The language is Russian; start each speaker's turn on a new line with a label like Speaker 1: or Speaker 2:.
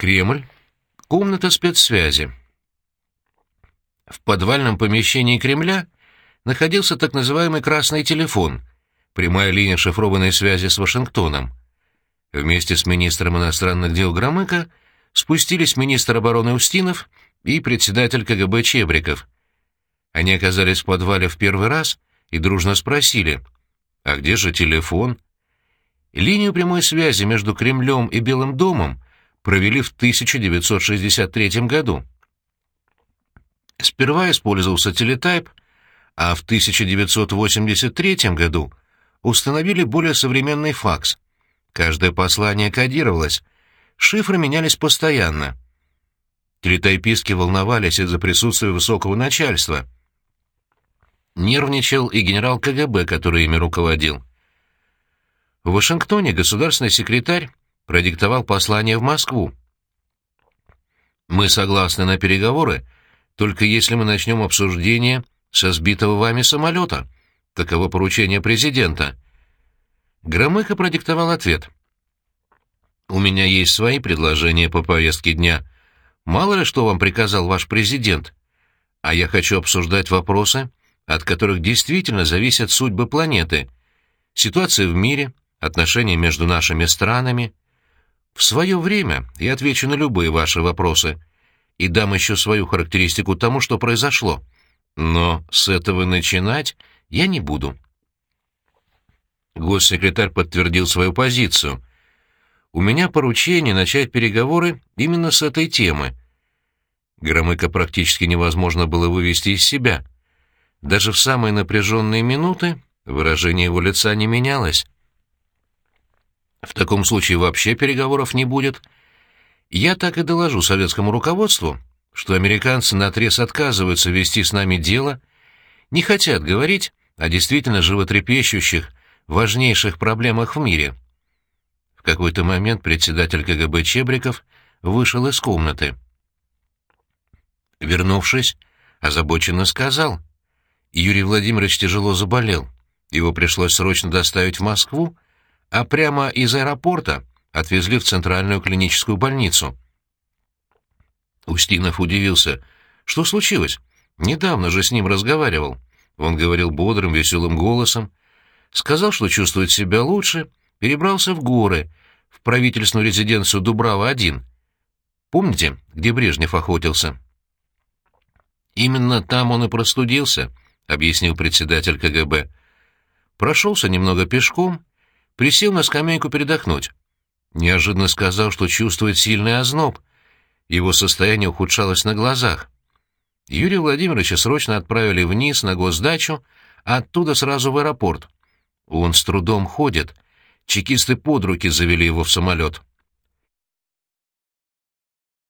Speaker 1: Кремль. Комната спецсвязи. В подвальном помещении Кремля находился так называемый «красный телефон», прямая линия шифрованной связи с Вашингтоном. Вместе с министром иностранных дел Громыко спустились министр обороны Устинов и председатель КГБ Чебриков. Они оказались в подвале в первый раз и дружно спросили, «А где же телефон?» Линию прямой связи между Кремлем и Белым домом провели в 1963 году. Сперва использовался телетайп, а в 1983 году установили более современный факс. Каждое послание кодировалось, шифры менялись постоянно. Телетайпистки волновались из-за присутствия высокого начальства. Нервничал и генерал КГБ, который ими руководил. В Вашингтоне государственный секретарь продиктовал послание в Москву. «Мы согласны на переговоры, только если мы начнем обсуждение со сбитого вами самолета. Таково поручение президента». Громыко продиктовал ответ. «У меня есть свои предложения по повестке дня. Мало ли что вам приказал ваш президент. А я хочу обсуждать вопросы, от которых действительно зависят судьбы планеты, ситуация в мире, отношения между нашими странами. В свое время я отвечу на любые ваши вопросы и дам еще свою характеристику тому, что произошло. Но с этого начинать я не буду. Госсекретарь подтвердил свою позицию. «У меня поручение начать переговоры именно с этой темы». Громыка практически невозможно было вывести из себя. Даже в самые напряженные минуты выражение его лица не менялось. Таком случае вообще переговоров не будет. Я так и доложу советскому руководству, что американцы наотрез отказываются вести с нами дело, не хотят говорить о действительно животрепещущих, важнейших проблемах в мире. В какой-то момент председатель КГБ Чебриков вышел из комнаты. Вернувшись, озабоченно сказал. Юрий Владимирович тяжело заболел. Его пришлось срочно доставить в Москву, а прямо из аэропорта отвезли в центральную клиническую больницу. Устинов удивился. Что случилось? Недавно же с ним разговаривал. Он говорил бодрым, веселым голосом. Сказал, что чувствует себя лучше, перебрался в горы, в правительственную резиденцию Дубрава-1. Помните, где Брежнев охотился? «Именно там он и простудился», — объяснил председатель КГБ. «Прошелся немного пешком присел на скамейку передохнуть. Неожиданно сказал, что чувствует сильный озноб. Его состояние ухудшалось на глазах. Юрия Владимировича срочно отправили вниз на госдачу, а оттуда сразу в аэропорт. Он с трудом ходит. Чекисты под руки завели его в самолет.